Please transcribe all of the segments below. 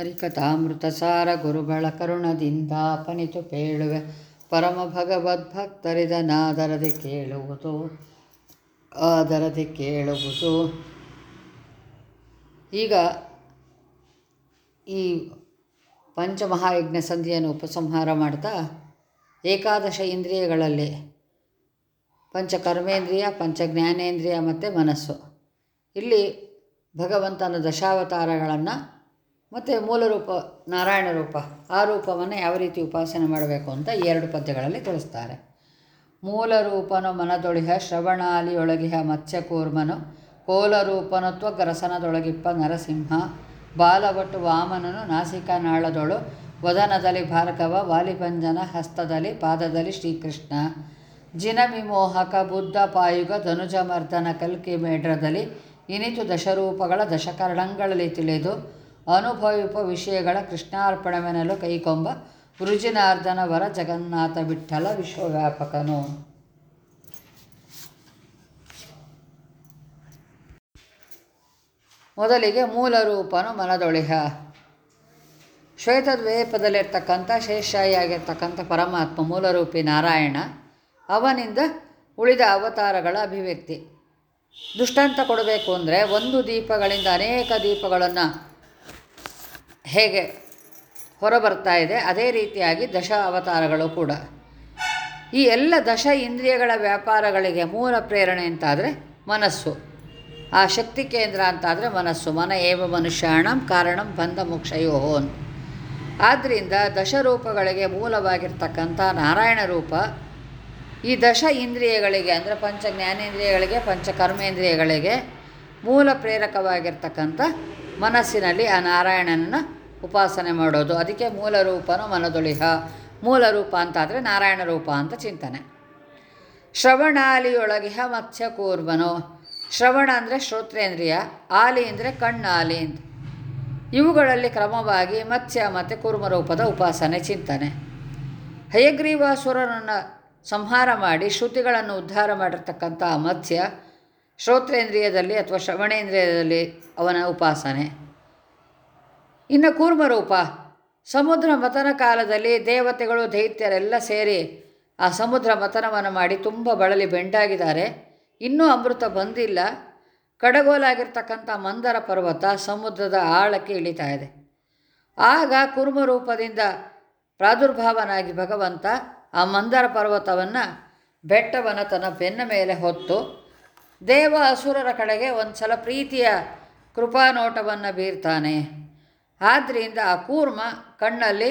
ಹರಿಕಥಾಮೃತ ಸಾರ ಗುರುಗಳ ಕರುಣದಿಂದ ಪನಿತು ಪೇಳುವೆ. ಪರಮ ಭಗವದ್ಭಕ್ತರಿದನಾದರದೆ ಕೇಳುವುದು, ಆದರದೆ ಕೇಳುವುದು. ಈಗ ಈ ಪಂಚಮಹಾಯಜ್ಞ ಸಂಧಿಯನ್ನು ಉಪಸಂಹಾರ ಮಾಡ್ತಾ ಏಕಾದಶ ಇಂದ್ರಿಯಗಳಲ್ಲಿ ಪಂಚ ಕರ್ಮೇಂದ್ರಿಯ ಪಂಚ ಜ್ಞಾನೇಂದ್ರಿಯ ಮತ್ತು ಮನಸ್ಸು. ಇಲ್ಲಿ ಭಗವಂತನ ದಶಾವತಾರಗಳನ್ನು ಮತ್ತು ಮೂಲರೂಪ ನಾರಾಯಣ ರೂಪ. ಆ ರೂಪವನ್ನು ಯಾವ ರೀತಿ ಉಪಾಸನೆ ಮಾಡಬೇಕು ಅಂತ ಎರಡು ಪದ್ಯಗಳಲ್ಲಿ ತಿಳಿಸ್ತಾರೆ. ಮೂಲ ರೂಪನು ಮನದೊಳಿಹ, ಶ್ರವಣಾಲಿಯೊಳಗಿಹ, ಮತ್ಸ್ಯಕೂರ್ಮನು. ಕೋಲರೂಪನತ್ವ ಗರಸನದೊಳಗಿಪ್ಪ ನರಸಿಂಹ. ಬಾಲಭಟ್ಟು ವಾಮನನು ನಾಸಿಕಾ ನಾಳದೊಳು ವದನದಲ್ಲಿ ಭಾರ್ಗವ, ವಾಲಿಭಂಜನ ಹಸ್ತದಲ್ಲಿ, ಪಾದದಲ್ಲಿ ಶ್ರೀಕೃಷ್ಣ. ಜಿನವಿಮೋಹಕ, ಬುದ್ಧ ಪಾಯುಗ, ಧನುಜಮರ್ದನ ಕಲ್ಕಿ ಮೇಡ್ರದಲ್ಲಿ ಇನಿತು ದಶರೂಪಗಳ ದಶಕರಣಗಳಲ್ಲಿ ತಿಳಿದು ಅನುಭವಿಪ ವಿಷಯಗಳ ಕೃಷ್ಣಾರ್ಪಣವೆನಲು ಕೈಕೊಂಬ ವೃಜಿನಾರ್ದನ ವರ ಜಗನ್ನಾಥ ವಿಠಲ ವಿಶ್ವವ್ಯಾಪಕನು. ಮೊದಲಿಗೆ ಮೂಲ ರೂಪನು ಮನದೊಳಿಹ. ಶ್ವೇತದ್ವೀಪದಲ್ಲಿರ್ತಕ್ಕಂಥ ಶೇಷಾಯಿಯಾಗಿರ್ತಕ್ಕಂಥ ಪರಮಾತ್ಮ ಮೂಲರೂಪಿ ನಾರಾಯಣ, ಅವನಿಂದ ಉಳಿದ ಅವತಾರಗಳ ಅಭಿವ್ಯಕ್ತಿ. ದುಷ್ಟಾಂತ ಕೊಡಬೇಕು ಅಂದರೆ ಒಂದು ದೀಪಗಳಿಂದ ಅನೇಕ ದೀಪಗಳನ್ನು ಹೇಗೆ ಹೊರಬರ್ತಾ ಇದೆ, ಅದೇ ರೀತಿಯಾಗಿ ದಶ ಅವತಾರಗಳು ಕೂಡ. ಈ ಎಲ್ಲ ದಶ ಇಂದ್ರಿಯಗಳ ವ್ಯಾಪಾರಗಳಿಗೆ ಮೂಲ ಪ್ರೇರಣೆ ಅಂತಾದರೆ ಮನಸ್ಸು. ಆ ಶಕ್ತಿ ಕೇಂದ್ರ ಅಂತಾದರೆ ಮನಸ್ಸು. ಮನ ಏವ ಮನುಷ್ಯಾಣಂ ಕಾರಣಂ ಬಂಧ ಮೋಕ್ಷಯೋಹೋನ್. ಆದ್ದರಿಂದ ದಶರೂಪಗಳಿಗೆ ಮೂಲವಾಗಿರ್ತಕ್ಕಂಥ ನಾರಾಯಣ ರೂಪ ಈ ದಶ ಇಂದ್ರಿಯಗಳಿಗೆ ಅಂದರೆ ಪಂಚ ಜ್ಞಾನೇಂದ್ರಿಯಗಳಿಗೆ, ಪಂಚ ಕರ್ಮೇಂದ್ರಿಯಗಳಿಗೆ ಮೂಲ ಪ್ರೇರಕವಾಗಿರ್ತಕ್ಕಂಥ ಮನಸ್ಸಿನಲ್ಲಿ ಆ ನಾರಾಯಣನನ್ನು ಉಪಾಸನೆ ಮಾಡೋದು. ಅದಕ್ಕೆ ಮೂಲ ರೂಪನು ಮನದೊಳಿಹ ಮೂಲ ರೂಪ ಅಂತಾದರೆ ನಾರಾಯಣ ರೂಪ ಅಂತ ಚಿಂತನೆ. ಶ್ರವಣಾಲಿಯೊಳಗಿಹ ಮತ್ಸ್ಯ ಕೂರ್ಮನೋ ಶ್ರವಣ ಅಂದರೆ ಶ್ರೋತ್ರೇಂದ್ರಿಯ, ಆಲಿ ಅಂದರೆ ಕಣ್ಣಾಲಿ ಅಂತ. ಇವುಗಳಲ್ಲಿ ಕ್ರಮವಾಗಿ ಮತ್ಸ್ಯ ಮತ್ತು ಕೂರ್ಮರೂಪದ ಉಪಾಸನೆ, ಚಿಂತನೆ. ಹಯಗ್ರೀವಾಸುರನನ್ನು ಸಂಹಾರ ಮಾಡಿ ಶ್ರುತಿಗಳನ್ನು ಉದ್ಧಾರ ಮಾಡಿರ್ತಕ್ಕಂಥ ಮತ್ಸ್ಯ ಶ್ರೋತ್ರೇಂದ್ರಿಯದಲ್ಲಿ ಅಥವಾ ಶ್ರವಣೇಂದ್ರಿಯದಲ್ಲಿ ಅವನ ಉಪಾಸನೆ. ಇನ್ನು ಕೂರ್ಮರೂಪ, ಸಮುದ್ರ ಮತನ ಕಾಲದಲ್ಲಿ ದೇವತೆಗಳು, ದೈತ್ಯರೆಲ್ಲ ಸೇರಿ ಆ ಸಮುದ್ರ ಮತನವನ್ನು ಮಾಡಿ ತುಂಬ ಬಳಲಿ ಬೆಂಡಾಗಿದ್ದಾರೆ. ಇನ್ನೂ ಅಮೃತ ಬಂದಿಲ್ಲ. ಕಡಗೋಲಾಗಿರ್ತಕ್ಕಂಥ ಮಂದರ ಪರ್ವತ ಸಮುದ್ರದ ಆಳಕ್ಕೆ ಇಳಿತಾ ಇದೆ. ಆಗ ಕೂರ್ಮರೂಪದಿಂದ ಪ್ರಾದುರ್ಭಾವನಾಗಿ ಭಗವಂತ ಆ ಮಂದರ ಪರ್ವತವನ್ನು ಬೆಟ್ಟವನ್ನು ತನ್ನ ಬೆನ್ನ ಮೇಲೆ ಹೊತ್ತು ದೇವ ಅಸುರರ ಕಡೆಗೆ ಒಂದು ಸಲ ಪ್ರೀತಿಯ ಕೃಪಾನೋಟವನ್ನು ಬೀರ್ತಾನೆ. ಆದ್ದರಿಂದ ಆ ಕೂರ್ಮ ಕಣ್ಣಲ್ಲಿ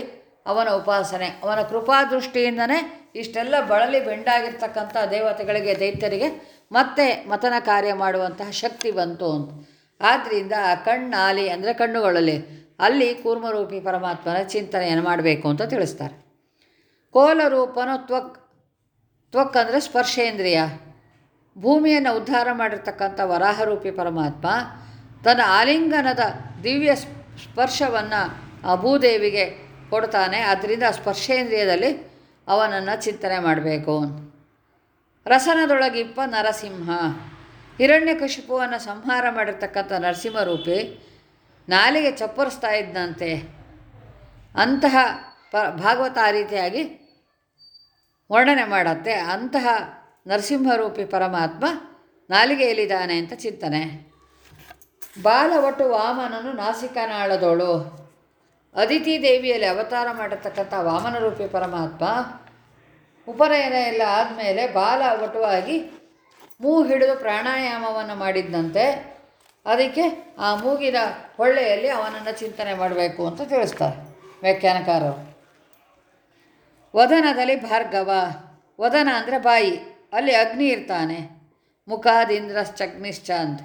ಅವನ ಉಪಾಸನೆ, ಅವನ ಕೃಪಾದೃಷ್ಟಿಯಿಂದನೇ ಇಷ್ಟೆಲ್ಲ ಬಳಲಿ ಬೆಂಡಾಗಿರ್ತಕ್ಕಂಥ ದೇವತೆಗಳಿಗೆ, ದೈತ್ಯರಿಗೆ ಮತ್ತೆ ಮತನ ಕಾರ್ಯ ಮಾಡುವಂತಹ ಶಕ್ತಿ ಬಂತು ಅಂತ. ಆದ್ದರಿಂದ ಆ ಕಣ್ಣಾಲಿ ಅಂದರೆ ಕಣ್ಣುಗಳಲ್ಲಿ ಅಲ್ಲಿ ಕೂರ್ಮರೂಪಿ ಪರಮಾತ್ಮನ ಚಿಂತನೆಯನ್ನು ಮಾಡಬೇಕು ಅಂತ ತಿಳಿಸ್ತಾರೆ. ಕೋಲರೂಪನು ತ್ವಕ್ ತ್ವಕ್ ಅಂದರೆ ಸ್ಪರ್ಶೇಂದ್ರಿಯ. ಭೂಮಿಯನ್ನು ಉದ್ಧಾರ ಮಾಡಿರ್ತಕ್ಕಂಥ ವರಾಹರೂಪಿ ಪರಮಾತ್ಮ ತನ್ನ ಆಲಿಂಗನದ ದಿವ್ಯ ಸ್ಪರ್ಶವನ್ನು ಆ ಭೂದೇವಿಗೆ ಕೊಡ್ತಾನೆ. ಆದ್ದರಿಂದ ಸ್ಪರ್ಶೇಂದ್ರಿಯದಲ್ಲಿ ಅವನನ್ನು ಚಿಂತನೆ ಮಾಡಬೇಕು. ರಸನದೊಳಗಿಪ್ಪ ನರಸಿಂಹ. ಹಿರಣ್ಯಕಶಿಪುವನ್ನು ಸಂಹಾರ ಮಾಡಿರ್ತಕ್ಕಂಥ ನರಸಿಂಹರೂಪಿ ನಾಲಿಗೆ ಚಪ್ಪರಿಸ್ತಾ ಇದ್ದಂತೆ ಅಂತಹ ಪ ಭಾಗವತ ಆ ರೀತಿಯಾಗಿ ವರ್ಣನೆ ಮಾಡತ್ತೆ. ಅಂತಹ ನರಸಿಂಹರೂಪಿ ಪರಮಾತ್ಮ ನಾಲಿಗೆಯಲ್ಲಿದ್ದಾನೆ ಅಂತ ಚಿಂತನೆ. ಬಾಲವಟು ವಾಮನನು ನಾಸಿಕನಾಳದೋಳು ಅದಿತಿ ದೇವಿಯಲ್ಲಿ ಅವತಾರ ಮಾಡತಕ್ಕಂಥ ವಾಮನ ರೂಪಿ ಪರಮಾತ್ಮ ಉಪನಯನ ಎಲ್ಲ ಆದಮೇಲೆ ಬಾಲ ವಟುವಾಗಿ ಮೂ ಹಿಡಿದು ಪ್ರಾಣಾಯಾಮವನ್ನು ಮಾಡಿದ್ದಂತೆ ಅದಕ್ಕೆ ಆ ಮೂಗಿನ ಹೊಳ್ಳೆಯಲ್ಲಿ ಅವನನ್ನು ಚಿಂತನೆ ಮಾಡಬೇಕು ಅಂತ ತಿಳಿಸ್ತಾರೆ ವ್ಯಾಖ್ಯಾನಕಾರರು. ವದನದಲ್ಲಿ ಭಾರ್ಗವ, ವದನ ಅಂದರೆ ಬಾಯಿ, ಅಲ್ಲಿ ಅಗ್ನಿ ಇರ್ತಾನೆ. ಮುಖಾದಿಂದ್ರಶ್ಚಗ್ನಿಶ್ಚ ಅಂತ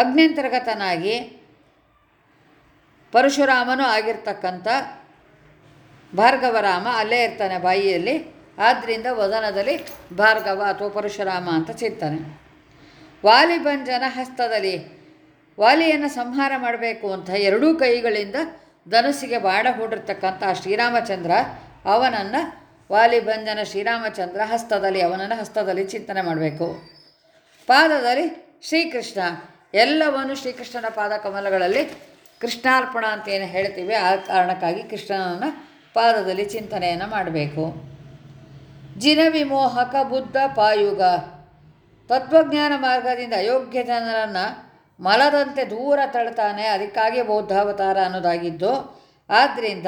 ಅಗ್ನ್ಯಂತರ್ಗತನಾಗಿ ಪರಶುರಾಮನೂ ಆಗಿರ್ತಕ್ಕಂಥ ಭಾರ್ಗವರಾಮ ಅಲ್ಲೇ ಇರ್ತಾನೆ ಬಾಯಿಯಲ್ಲಿ. ಆದ್ದರಿಂದ ವದನದಲ್ಲಿ ಭಾರ್ಗವ ಅಥವಾ ಪರಶುರಾಮ ಅಂತ ಚಿಂತನೆ ವಾಲಿಭಂಜನ ಹಸ್ತದಲ್ಲಿ ವಾಲಿಯನ್ನು ಸಂಹಾರ ಮಾಡಬೇಕು ಅಂತ ಎರಡೂ ಕೈಗಳಿಂದ ಧನಸ್ಸಿಗೆ ಬಾಣ ಹೂಡಿರ್ತಕ್ಕಂಥ ಶ್ರೀರಾಮಚಂದ್ರ ಅವನನ್ನು ವಾಲಿಭಂಜನ ಶ್ರೀರಾಮಚಂದ್ರ ಹಸ್ತದಲ್ಲಿ, ಅವನನ್ನು ಹಸ್ತದಲ್ಲಿ ಚಿಂತನೆ ಮಾಡಬೇಕು. ಪಾದದಲ್ಲಿ ಶ್ರೀಕೃಷ್ಣ ಎಲ್ಲವನ್ನು ಶ್ರೀಕೃಷ್ಣನ ಪಾದ ಕಮಲಗಳಲ್ಲಿ ಕೃಷ್ಣಾರ್ಪಣ ಅಂತ ಏನು ಹೇಳ್ತೀವಿ, ಆ ಕಾರಣಕ್ಕಾಗಿ ಕೃಷ್ಣನ ಪಾದದಲ್ಲಿ ಚಿಂತನೆಯನ್ನು ಮಾಡಬೇಕು. ಜಿನವಿಮೋಹಕ ಬುದ್ಧ ಪಾಯುಗ. ತತ್ವಜ್ಞಾನ ಮಾರ್ಗದಿಂದ ಅಯೋಗ್ಯ ಜನರನ್ನು ಮಲದಂತೆ ದೂರ ತಳ್ತಾನೆ, ಅದಕ್ಕಾಗಿ ಬೌದ್ಧಾವತಾರ ಅನ್ನೋದಾಗಿದ್ದು ಆದ್ದರಿಂದ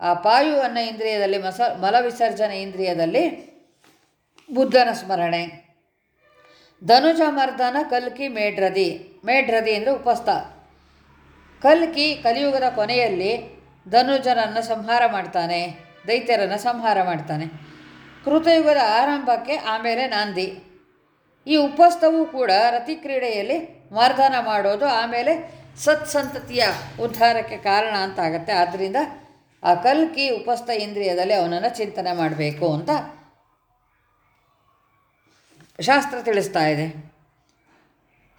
ಆ ಪಾಯು ಅನ್ನೋ ಇಂದ್ರಿಯದಲ್ಲಿ ಮಸ ಮಲವಿಸರ್ಜನೆ ಇಂದ್ರಿಯದಲ್ಲಿ ಬುದ್ಧನ ಸ್ಮರಣೆ. ಧನುಜ ಮರ್ದನ ಕಲ್ಕಿ ಮೇಢ್ರದಿ ಮೇಢ್ರದಿ ಅಂದರೆ ಉಪಸ್ಥ. ಕಲ್ಕಿ ಕಲಿಯುಗದ ಕೊನೆಯಲ್ಲಿ ಧನುಜನನ್ನು ಸಂಹಾರ ಮಾಡ್ತಾನೆ, ದೈತ್ಯರನ್ನು ಸಂಹಾರ ಮಾಡ್ತಾನೆ. ಕೃತಯುಗದ ಆರಂಭಕ್ಕೆ ಆಮೇಲೆ ನಾಂದಿ. ಈ ಉಪಸ್ಥವೂ ಕೂಡ ರತಿಕ್ರೀಡೆಯಲ್ಲಿ ಮರ್ದನ ಮಾಡೋದು ಆಮೇಲೆ ಸತ್ಸಂತತಿಯ ಉದ್ಧಾರಕ್ಕೆ ಕಾರಣ ಅಂತ ಆಗುತ್ತೆ ಆದ್ದರಿಂದ ಆ ಕಲ್ಕಿ ಉಪಸ್ಥ ಇಂದ್ರಿಯದಲ್ಲಿ ಅವನನ್ನು ಚಿಂತನೆ ಮಾಡಬೇಕು ಅಂತ ಶಾಸ್ತ್ರ ತಿಳಿಸ್ತಾ ಇದೆ.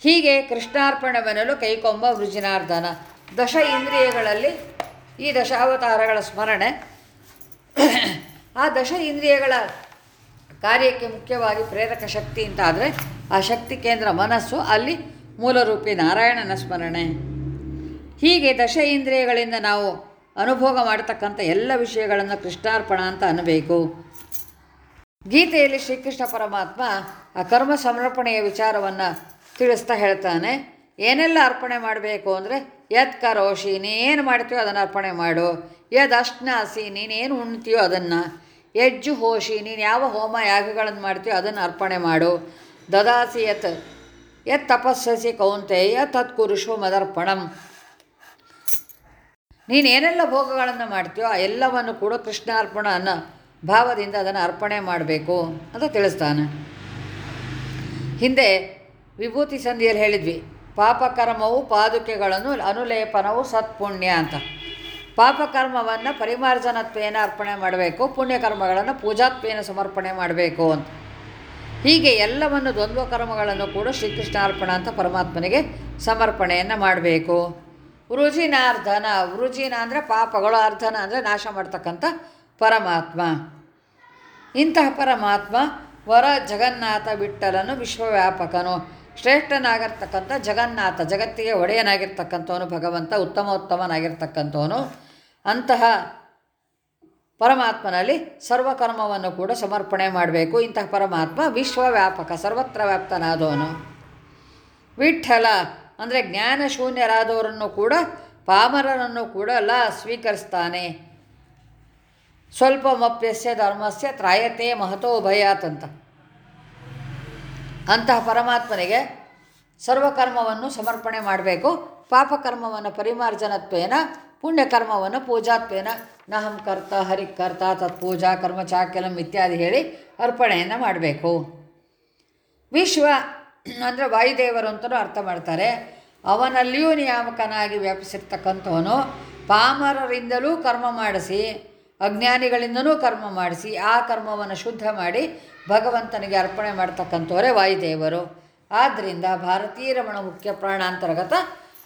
ಹೀಗೆ ಕೃಷ್ಣಾರ್ಪಣವೆನ್ನಲು ಕೈಕೊಂಬ ವೃಜಿನಾರ್ಧನ ದಶ ಇಂದ್ರಿಯಗಳಲ್ಲಿ ಈ ದಶಾವತಾರಗಳ ಸ್ಮರಣೆ. ಆ ದಶ ಇಂದ್ರಿಯಗಳ ಕಾರ್ಯಕ್ಕೆ ಮುಖ್ಯವಾಗಿ ಪ್ರೇರಕ ಶಕ್ತಿ ಅಂತ ಆದರೆ ಆ ಶಕ್ತಿ ಕೇಂದ್ರ ಮನಸ್ಸು, ಅಲ್ಲಿ ಮೂಲರೂಪಿ ನಾರಾಯಣನ ಸ್ಮರಣೆ. ಹೀಗೆ ದಶ ಇಂದ್ರಿಯಗಳಿಂದ ನಾವು ಅನುಭೋಗ ಮಾಡತಕ್ಕಂಥ ಎಲ್ಲ ವಿಷಯಗಳನ್ನು ಕೃಷ್ಣಾರ್ಪಣ ಅಂತ ಅನ್ನಬೇಕು. ಗೀತೆಯಲ್ಲಿ ಶ್ರೀಕೃಷ್ಣ ಪರಮಾತ್ಮ ಆ ಕರ್ಮ ಸಮರ್ಪಣೆಯ ವಿಚಾರವನ್ನು ತಿಳಿಸ್ತಾ ಹೇಳ್ತಾನೆ, ಏನೆಲ್ಲ ಅರ್ಪಣೆ ಮಾಡಬೇಕು ಅಂದರೆ ಯತ್ ಕರೋಶಿ, ನೀನೇನು ಮಾಡ್ತೀಯೋ ಅದನ್ನು ಅರ್ಪಣೆ ಮಾಡು ಯದ್ ಅಷ್ಟಾಸಿ ನೀನೇನು ಉಣ್ತೀಯೋ ಅದನ್ನು ಯಜ್ಜು ಹೋಶಿ, ನೀನು ಯಾವ ಹೋಮ ಯಾಗಗಳನ್ನು ಮಾಡ್ತೀಯೋ ಅದನ್ನು ಅರ್ಪಣೆ ಮಾಡು, ದದಾಸಿ ಯತ್ ಯತ್ ತಪಸ್ಸಸಿ ಕೌಂತೆಯ ತತ್ ಕುರುಷು ಮದರ್ಪಣಂ ನೀನೇನೆಲ್ಲ ಭೋಗಗಳನ್ನು ಮಾಡ್ತೀಯೋ ಆ ಎಲ್ಲವನ್ನು ಕೂಡ ಕೃಷ್ಣಾರ್ಪಣ ಅನ್ನೋ ಭಾವದಿಂದ ಅದನ್ನು ಅರ್ಪಣೆ ಮಾಡಬೇಕು ಅಂತ ತಿಳಿಸ್ತಾನೆ. ಹಿಂದೆ ವಿಭೂತಿ ಸಂಧಿಯಲ್ಲಿ ಹೇಳಿದ್ವಿ, ಪಾಪಕರ್ಮವು ಪಾದುಕೆಗಳನ್ನು, ಅನುಲೇಪನವು ಸತ್ಪುಣ್ಯ ಅಂತ. ಪಾಪಕರ್ಮವನ್ನು ಪರಿಮಾರ್ಜನತ್ವೇನ ಅರ್ಪಣೆ ಮಾಡಬೇಕು, ಪುಣ್ಯಕರ್ಮಗಳನ್ನು ಪೂಜಾತ್ವೇನ ಸಮರ್ಪಣೆ ಮಾಡಬೇಕು ಅಂತ. ಹೀಗೆ ಎಲ್ಲವನ್ನು ದ್ವಂದ್ವ ಕರ್ಮಗಳನ್ನು ಕೂಡ ಶ್ರೀಕೃಷ್ಣಾರ್ಪಣ ಅಂತ ಪರಮಾತ್ಮನಿಗೆ ಸಮರ್ಪಣೆಯನ್ನು ಮಾಡಬೇಕು. ವೃಜಿನಾರ್ಧನ, ವೃಜಿನ ಅಂದರೆ ಪಾಪಗಳು, ಅರ್ಧನ ಅಂದರೆ ನಾಶ ಮಾಡ್ತಕ್ಕಂಥ ಪರಮಾತ್ಮ. ಇಂತಹ ಪರಮಾತ್ಮ ವರ ಜಗನ್ನಾಥ ವಿಠಲನು ವಿಶ್ವವ್ಯಾಪಕನು. ಶ್ರೇಷ್ಠನಾಗಿರ್ತಕ್ಕಂಥ ಜಗನ್ನಾಥ, ಜಗತ್ತಿಗೆ ಒಡೆಯನಾಗಿರ್ತಕ್ಕಂಥವನು ಭಗವಂತ, ಉತ್ತಮೋತ್ತಮನಾಗಿರ್ತಕ್ಕಂಥವನು. ಅಂತಹ ಪರಮಾತ್ಮನಲ್ಲಿ ಸರ್ವಕರ್ಮವನ್ನು ಕೂಡ ಸಮರ್ಪಣೆ ಮಾಡಬೇಕು. ಇಂತಹ ಪರಮಾತ್ಮ ವಿಶ್ವವ್ಯಾಪಕ, ಸರ್ವತ್ರ ವ್ಯಾಪ್ತನಾದವನು. ವಿಠಲ ಅಂದರೆ ಜ್ಞಾನಶೂನ್ಯರಾದವರನ್ನು ಕೂಡ ಪಾಮರರನ್ನು ಕೂಡ ಎಲ್ಲ ಸ್ವೀಕರಿಸ್ತಾನೆ. ಸ್ವಲ್ಪ ಮಪ್ಯಸ್ಯ ಧರ್ಮಸ್ಯ ತ್ರಾಯತೆ ಮಹತೋ ಭಯಾತ್ ಅಂತ. ಅಂತಹ ಪರಮಾತ್ಮನಿಗೆ ಸರ್ವಕರ್ಮವನ್ನು ಸಮರ್ಪಣೆ ಮಾಡಬೇಕು. ಪಾಪಕರ್ಮವನ್ನು ಪರಿಮಾರ್ಜನತ್ವೇನ, ಪುಣ್ಯಕರ್ಮವನ್ನು ಪೂಜಾತ್ವೇನ, ನಹಂ ಕರ್ತ ಹರಿಕರ್ತ ತತ್ಪೂಜಾ ಕರ್ಮ ಚಾಕ್ಯಲಂ ಇತ್ಯಾದಿ ಹೇಳಿ ಅರ್ಪಣೆಯನ್ನು ಮಾಡಬೇಕು. ವಿಶ್ವ ಅಂದರೆ ವಾಯುದೇವರು ಅಂತಲೂ ಅರ್ಥ ಮಾಡ್ತಾರೆ. ಅವನಲ್ಲಿಯೂ ನಿಯಾಮಕನಾಗಿ ವ್ಯಾಪಿಸಿರ್ತಕ್ಕಂಥವನು. ಪಾಮರರಿಂದಲೂ ಕರ್ಮ ಮಾಡಿಸಿ ಅಜ್ಞಾನಿಗಳಿಂದಲೂ ಕರ್ಮ ಮಾಡಿಸಿ, ಆ ಕರ್ಮವನ್ನು ಶುದ್ಧ ಮಾಡಿ ಭಗವಂತನಿಗೆ ಅರ್ಪಣೆ ಮಾಡ್ತಕ್ಕಂಥವರೇ ವಾಯುದೇವರು. ಆದ್ದರಿಂದ ಭಾರತೀಯ ರಮಣ ಮುಖ್ಯ ಪ್ರಾಣಾಂತರ್ಗತ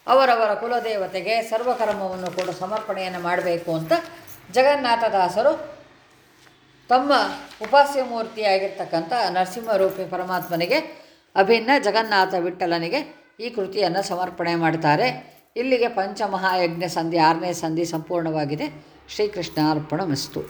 ಅವರವರ ಕುಲದೇವತೆಗೆ ಸರ್ವಕರ್ಮವನ್ನು ಕೂಡ ಸಮರ್ಪಣೆಯನ್ನು ಮಾಡಬೇಕು ಅಂತ ಜಗನ್ನಾಥದಾಸರು ತಮ್ಮ ಉಪಾಸ್ಯ ಮೂರ್ತಿಯಾಗಿರ್ತಕ್ಕಂಥ ನರಸಿಂಹರೂಪಿ ಪರಮಾತ್ಮನಿಗೆ ಅಭಿನ್ನ ಜಗನ್ನಾಥ ವಿಠಲನಿಗೆ ಈ ಕೃತಿಯನ್ನು ಸಮರ್ಪಣೆ ಮಾಡ್ತಾರೆ. ಇಲ್ಲಿಗೆ ಪಂಚಮಹಾಯಜ್ಞ ಸಂಧಿ ಆರನೇ ಸಂಧಿ ಸಂಪೂರ್ಣವಾಗಿದೆ. ಶ್ರೀಕೃಷ್ಣ ಅರ್ಪಣ ಮಸ್ತು